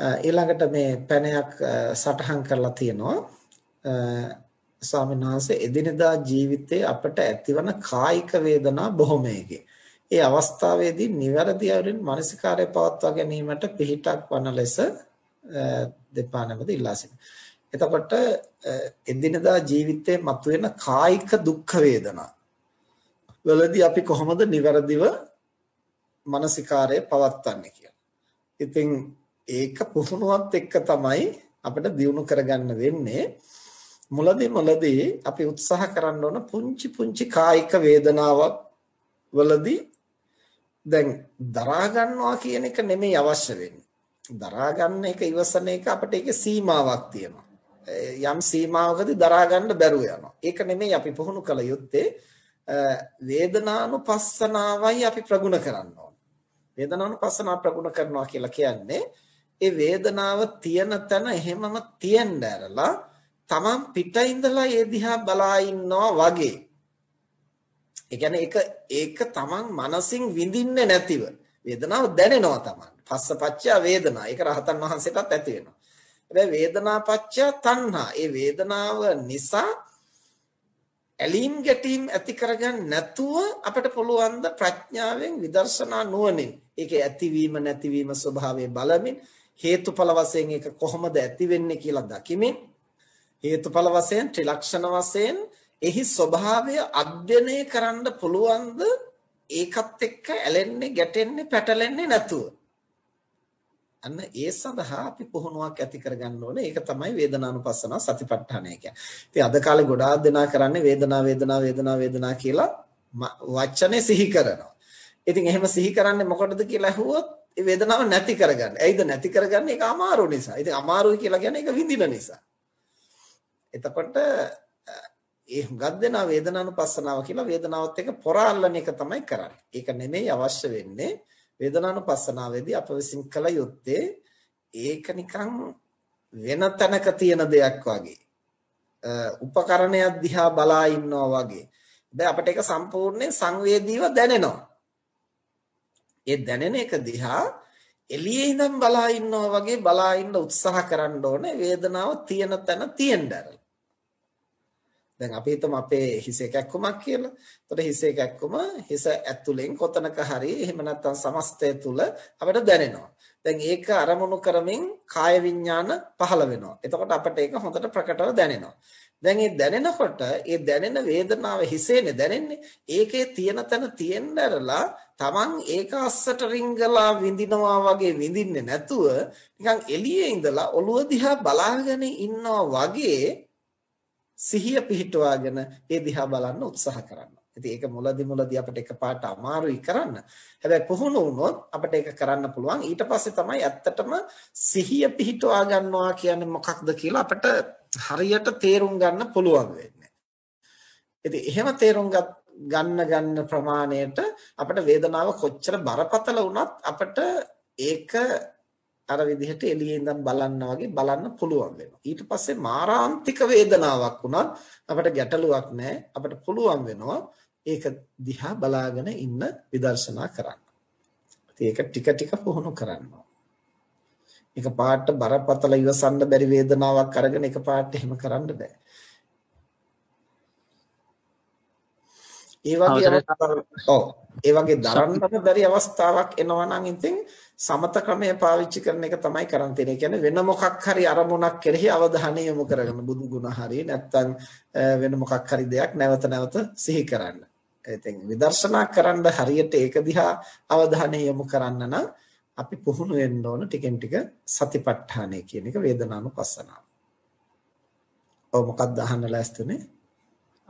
ඊළඟට මේ පැනයක් සටහන් කරලා තියෙනවා ස්වාමීන් වහන්සේ එදිනදා ජීවිතයේ අපට ඇතිවන කායික වේදනා බොහොමයකි. ඒ අවස්ථාවේදී නිවැරදි අයුරින් මානසිකාරය පවත්වා ගැනීමට පිහිටක් වන ලෙස දෙපා නැමද ඉල්ලා සිටිනවා. එතකොට එදිනදා ජීවිතයේ මතුවෙන කායික දුක් වේදනා වලදී අපි කොහොමද නිවැරදිව මානසිකාරය පවත්වන්නේ කියලා. ඉතින් ඒක පුහුණුවත් එක්ක තමයි අපිට දියුණු කරගන්න වෙන්නේ. මුලදී මුලදී අපි උත්සාහ කරන්න ඕන පුංචි පුංචි කායික වේදනාවක් වලදී දැන් දරා ගන්නවා කියන එක නෙමෙයි අවශ්‍ය වෙන්නේ. දරා ගන්න එක ඉවසන එක අපිට ඒකේ සීමාවක් තියෙනවා. යම් සීමාවකදී දරා ගන්න බැරුව යනවා. ඒක නෙමෙයි අපි පුහුණු කළ යුත්තේ වේදනානුපස්සනාවයි අපි ප්‍රගුණ කරන්න ඕන. වේදනානුපස්සනාව ප්‍රගුණ කරනවා කියලා කියන්නේ ඒ වේදනාව තියෙන තැන එහෙමම තියෙන්න ඇරලා තමන් පිට ඉඳලා ඒ දිහා බලා ඉන්නවා වගේ. ඒ කියන්නේ ඒක ඒක තමන් මනසින් විඳින්නේ නැතිව වේදනාව දැනෙනවා තමන්. පස්සපච්චය වේදනා. ඒක රහතන් වහන්සේටත් ඇති වෙනවා. හැබැයි වේදනාපච්චය තණ්හා. ඒ වේදනාව නිසා ඇලීම් ගැටීම් ඇති කරගන්න නැතුව අපිට පුළුවන් ද ප්‍රඥාවෙන් විදර්ශනා නුවණින් ඒකේ ඇතිවීම නැතිවීම ස්වභාවය බලමින් හේතුඵල වශයෙන් ඒක කොහොමද ඇති වෙන්නේ කියලා දකිමින් හේතුඵල වශයෙන් ත්‍රිලක්ෂණ වශයෙන් එහි ස්වභාවය අධ්‍යයනය කරන්න පුළුවන්ද ඒකත් එක්ක ඇලෙන්නේ ගැටෙන්නේ පැටලෙන්නේ නැතුව අන්න ඒ සඳහා අපි පුහුණුවක් ඇති කරගන්න ඕනේ. ඒක තමයි වේදනානුපස්සන සතිපට්ඨානය කියන්නේ. ඉතින් අද කාලේ ගොඩාක් දෙනා කරන්නේ වේදනා වේදනා වේදනා වේදනා කියලා වචනේ සිහි කරනවා. ඉතින් එහෙම සිහි කරන්නේ මොකටද කියලා අහුවොත් ඒ වේදනාව නැති කරගන්න. ඇයිද නැති කරගන්නේ? ඒක අමාරු නිසා. ඉතින් අමාරුයි කියලා කියන්නේ ඒක විඳින නිසා. එතකොට ඒ හුඟක් දෙනා වේදනානුපස්සනාව කියලා වේදනාවත් එක්ක පොරාල්ලන එක තමයි කරන්නේ. ඒක නෙමෙයි අවශ්‍ය වෙන්නේ. වේදනානුපස්සනාවේදී අප විසින් කළ යුත්තේ ඒක නිකන් වෙන තැනක තියෙන දෙයක් වගේ. උපකරණයක් දිහා බලා ඉන්නවා වගේ. දැන් අපිට ඒක සම්පූර්ණයෙන් සංවේදීව දැනෙනවා. ඒ දැනෙන එක දිහා එළියේ ඉඳන් බලා ඉන්නවා වගේ බලා ඉන්න උත්සාහ කරන්න ඕනේ වේදනාව තියෙන තැන තියෙන්න ඇරලා. දැන් අපි හිතමු අපේ හිසේ කැක්කුමක් කියලා. එතකොට හිසේ කැක්කුම හිස ඇතුලෙන් කොතනක හරි එහෙම නැත්නම් සමස්තය තුල අපිට දැනෙනවා. දැන් ඒක අරමුණු කරමින් කාය විඥාන පහළ වෙනවා. එතකොට අපිට ඒක හොඳට ප්‍රකටව දැනෙනවා. දැන් මේ දැනෙනකොට ඒ දැනෙන වේදනාව හිසේනේ දැනෙන්නේ. ඒකේ තියෙන තැන තියෙන්නරලා Taman ඒක අස්සට රිංගලා විඳිනවා වගේ විඳින්නේ නැතුව නිකන් එළියේ ඉඳලා ඔළුව දිහා බලාගෙන ඉන්නවා වගේ සිහිය පිහිටුවාගෙන ඒ දිහා බලන්න උත්සාහ කරන්න. ඉතින් ඒක මුලදි මුලදි අපිට එකපාරට අමාරුයි කරන්න. හැබැයි පුහුණු වුණොත් අපිට ඒක කරන්න පුළුවන්. ඊට පස්සේ තමයි ඇත්තටම සිහිය පිහිටුවා ගන්නවා කියන්නේ මොකක්ද කියලා අපිට හරියට තේරුම් ගන්න පුළුවන් වෙන්නේ. ඉතින් එහෙම තේරුම් ගන්න ගන්න ප්‍රමාණයට අපිට වේදනාව කොච්චර බරපතල වුණත් අපිට ඒක අර විදිහට එළියේ ඉඳන් බලන්න වගේ බලන්න පුළුවන් වෙනවා. ඊට පස්සේ මාරාන්තික වේදනාවක් වුණත් අපිට ගැටලුවක් නැහැ. අපිට පුළුවන් වෙනවා ඒක දිහා බලාගෙන ඉන්න විදර්ශනා කරන්න. ඒක ටික ටික පුහුණු කරනවා. එක පාට බරපතල ඉවසන්න බැරි වේදනාවක් අරගෙන එක පාට එහෙම කරන්න බෑ. ඒ වගේ ඔව් ඒ වගේ දරන්නට බැරි අවස්ථාවක් එනවා නම් ඉතින් සමත ක්‍රමය පාවිච්චි කරන එක තමයි කරන් තියෙන්නේ. කියන්නේ වෙන මොකක් හරි අරමුණක් කෙරෙහි අවධානය යොමු කරගෙන බුදු ගුණ හරි නැත්නම් වෙන මොකක් හරි දෙයක් නැවත නැවත සිහි කරන්න. ඉතින් විදර්ශනා කරන්න හරියට ඒක දිහා අවධානය යොමු කරන්න නම් අපි පුහුණු වෙන්න ඕන ටිකෙන් ටික සතිපට්ඨානය කියන එක වේදනානුපස්සනාව. ඔව් මොකක්ද අහන්න ලෑස්තුනේ?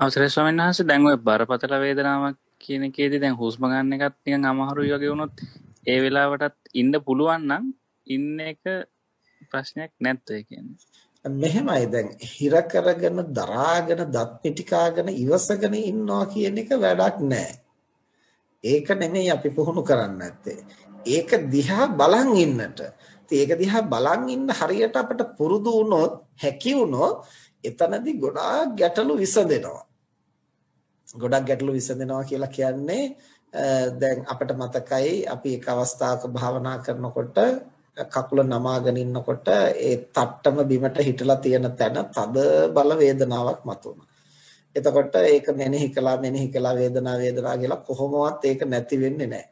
අවසරයි ස්වාමීන් වහන්සේ. දැන් ඔය බරපතල වේදනාවක් කියන එකේදී දැන් හුස්ම ගන්න එකත් නිකන් අමාරුයි වගේ වුණොත් ඒ වෙලාවටත් ඉන්න පුළුවන් නම් ඉන්න එක ප්‍රශ්නයක් නැත්ද ඒ කියන්නේ? මෙහෙමයි. දැන් හිර කරගෙන දරාගෙන දත් පිටිකාගෙන ඉවසගෙන ඉන්නවා කියන එක වැඩක් නෑ ඒක නෙමෙයි අපි පුහුණු කරන්න නැත්තේ. ඒක දිහා බලන් ඉන්නට. ඒක දිහා බලන් ඉන්න හරියට අපිට පුරුදු වුණොත් හැකි වුණොත් එතනදී ගොඩාක් ගැටලු විසඳෙනවා. ගොඩක් ගැටලු විසඳෙනවා කියලා කියන්නේ දැන් අපිට මතකයි අපි එක අවස්ථාවක භාවනා කරනකොට කකුල නමාගෙන ඉන්නකොට ඒ තට්ටම බිමට හිටලා තියෙන තැන තද බල වේදනාවක් මතුවනවා. එතකොට ඒක මෙනෙහි කළා මෙනෙහි කළා වේදනාව වේදනාව කියලා කොහොමවත් ඒක නැති වෙන්නේ නැහැ.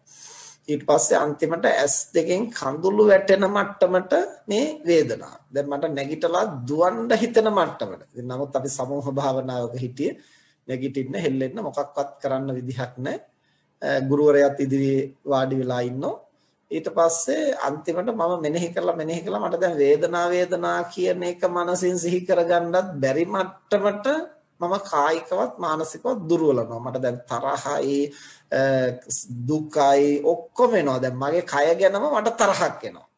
ඊට පස්සේ අන්තිමට S දෙකෙන් කඳුළු වැටෙන මට්ටමට මේ වේදනාව. දැන් මට නැගිටලා දුවන්න හිතෙන මට්ටමට. නමුත් අපි සමෝහ භාවනාවක හිටියේ නැගිටින්න හෙල්ලෙන්න මොකක්වත් කරන්න විදිහක් නැහැ. ගුරුවරයාත් ඉදිරියේ වාඩි වෙලා ඉන්නෝ. ඊට පස්සේ අන්තිමට මම මෙනෙහි කරලා මෙනෙහි කළා මට දැන් වේදනා වේදනා කියන එක මනසින් සිහි කරගන්නත් බැරි මට්ටමට මම කායිකවත් මානසිකවත් දුර්වල මට දැන් තරහයි දුකයි ඔක්කොම එනවා. දැන් මගේ කය ගැනම මට තරහක් එනවා.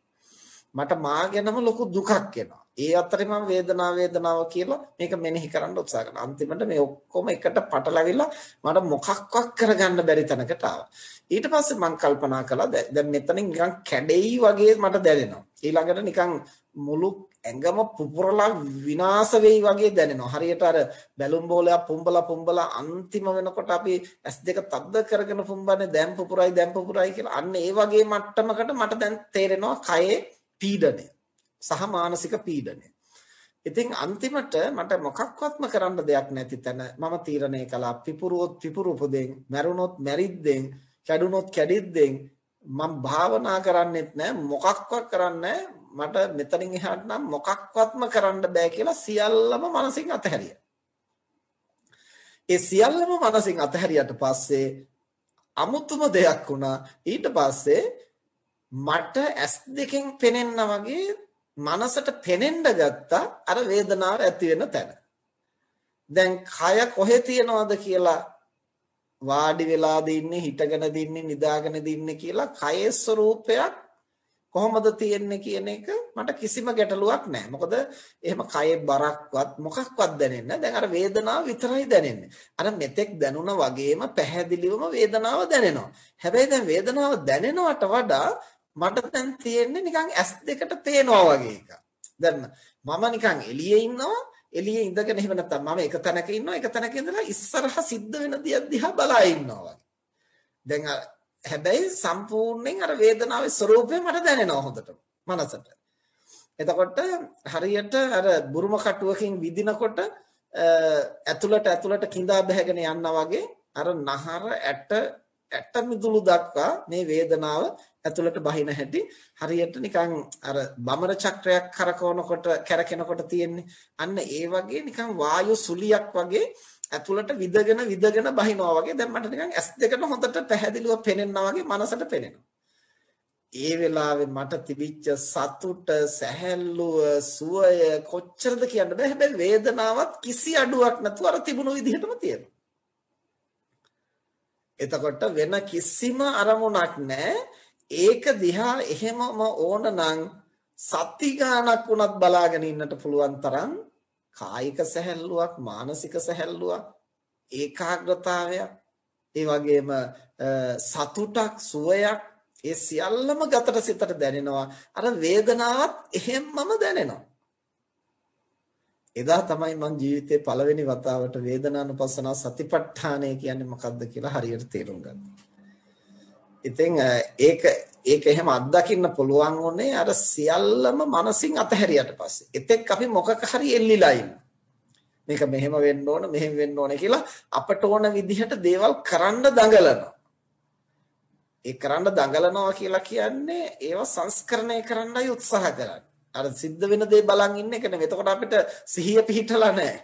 මට මා ගැනම ලොකු දුකක් එනවා. ඒ අතරේ මම වේදනාව වේදනාව කියලා මේක මෙනෙහි කරන්න උත්සාහ කරනවා. අන්තිමට මේ ඔක්කොම එකට පටලවිලා මට මොකක්වත් කරගන්න බැරි තැනකට ආවා. ඊට පස්සේ මම කල්පනා කළා දැන් මෙතනින් නිකන් කැඩෙයි වගේ මට දැනෙනවා. ඊළඟට නිකන් මුළු ඇඟම පුපුරලා විනාශ වෙයි වගේ දැනෙනවා. හරියට අර බැලුම් බෝලයක් පුම්බලා පුම්බලා අන්තිම වෙනකොට අපි S2 තද්ද කරගෙන පුම්බන්නේ දැන් පුපුරයි දැන් පුපුරයි කියලා. අන්න ඒ වගේ මට්ටමකට මට දැන් තේරෙනවා කයේ පීඩනය සහ මානසික පීඩනය. ඉතින් අන්තිමට මට මොකක්වත්ම කරන්න දෙයක් නැති තැන මම තීරණය කළා පිපුරුවොත් පිපුරුපුදෙන් මැරුණොත් මැරිද්දෙන් කැඩුනොත් කැඩිද්දෙන් මම භාවනා කරන්නෙත් නෑ මොකක්වත් කරන්නේ මට මෙතනින් එහාට නම් මොකක්වත්ම කරන්න බෑ කියලා සියල්ලම මනසින් අතහැරියා. ඒ සියල්ලම මනසින් අතහැරියට පස්සේ අමුතුම දෙයක් වුණා. ඊට පස්සේ මට ඇස් දෙකෙන් පෙනෙන්න වගේ මනසට පෙනෙන්න ගත්තා අර වේදනාව ඇති වෙන තැන. දැන් කය කොහෙ තියනවද කියලා වාඩි වෙලා දින්නේ හිටගෙන දින්නේ නිදාගෙන දින්නේ කියලා කයේ ස්වરૂපයක් කොහොමද තියෙන්නේ කියන එක මට කිසිම ගැටලුවක් නැහැ. මොකද එහෙම කයේ බරක්වත් මොකක්වත් දැනෙන්නේ නැහැ. දැන් අර වේදනාව විතරයි දැනෙන්නේ. අර මෙතෙක් දැනුණා වගේම පැහැදිලිවම වේදනාව දැනෙනවා. හැබැයි දැන් වේදනාව දැනෙනවට වඩා මට දැන් තියෙන්නේ නිකන් ඇස් දෙකට පේනවා වගේ එකක්. දැන් මම නිකන් එළියේ ඉන්නවා එළියේ ඉඳගෙන එහෙම නැත්නම් මම එක තැනක ඉන්නවා එක තැනක ඉඳලා ඉස්සරහා සිද්ධ වෙන දේ දිහා බලා ඉන්නවා වගේ. දැන් හැබැයි සම්පූර්ණයෙන් අර වේදනාවේ ස්වરૂපය මට දැනෙනවා හොඳට මනසට. එතකොට හරියට අර බුරුම කටුවකින් විදිනකොට ඇතුළට ඇතුළට கிඳා බහගෙන යනවා වගේ අර නහර ඇට ඇට මිදුළු දක්වා මේ වේදනාව ඇතුළට බහින හැටි හරියට නිකන් අර බමර චක්‍රයක් කරකවනකොට කැරකෙනකොට තියෙන්නේ අන්න ඒ වගේ නිකන් වායු සුලියක් වගේ ඇතුළට විදගෙන විදගෙන බහිනවා වගේ දැන් මට නිකන් ඇස් දෙකට හොඳට පැහැදිලිව පේනෙනවා වගේ මනසට පේනෙනවා. ඒ වෙලාවේ මට තිබිච්ච සතුට, සැහැල්ලුව, සුවය කොච්චරද කියන්න බෑ. හැබැයි වේදනාවක් කිසි අඩුවක් නැතුව අර තිබුණු විදිහටම තියෙනවා. එතකොට වෙන කිසිම අරමුණක් නැහැ. ඒක දිහා එහෙමම ඕනනම් සති ගානක් වුණත් බලාගෙන ඉන්නට පුළුවන් තරම් කායික සැහැල්ලුවක් මානසික සැහැල්ලුවක් ඒකාග්‍රතාවයක් ඒ වගේම සතුටක් සුවයක් ඒ සියල්ලම ගතට සිතට දැනෙනවා අර වේදනාවත් එහෙම්මම දැනෙනවා එදා තමයි මම ජීවිතේ පළවෙනි වතාවට වේදනානුපස්සනා සතිපට්ඨානය කියන්නේ මොකක්ද කියලා හරියට තේරුම් ගත්තා. ඉතින් ඒක ඒක එහෙම අත්දකින්න පුළුවන් උනේ අර සියල්ලම මනසින් අතහැරියට පස්සේ. එතෙක් අපි මොකක හරි එල්ලිලා ඉන්නවා. මේක මෙහෙම වෙන්න ඕන මෙහෙම වෙන්න ඕන කියලා අපට ඕන විදිහට දේවල් කරන්න දඟලනවා. ඒ කරන්න දඟලනවා කියලා කියන්නේ ඒව සංස්කරණය කරන්නයි උත්සාහ කරන්නේ. අර සිද්ධ වෙන දේ බලන් ඉන්න එක නෙවෙයි. එතකොට අපිට සිහිය පිහිටලා නැහැ.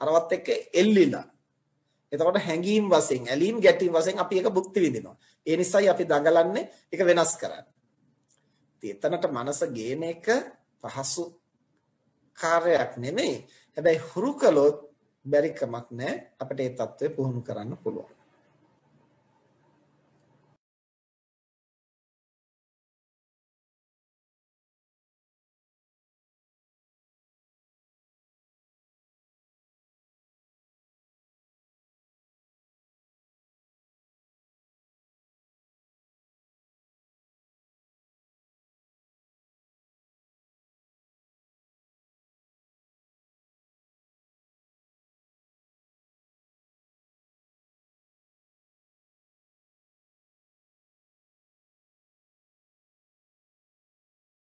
අරවත් එක්ක එල්ලිලා. එතකොට හැඟීම් වශයෙන්, ඇලීම් ගැටීම් වශයෙන් අපි ඒක භුක්ති විඳිනවා. ඒ නිසායි අපි දඟලන්නේ ඒක වෙනස් කරන්න. එතනට මනස ගේන එක පහසු කාර්යයක් නෙමෙයි. හැබැයි හුරු කළොත් බැරි කමක් නැහැ අපිට ඒ தત્ත්වය පුහුණු කරන්න පුළුවන්.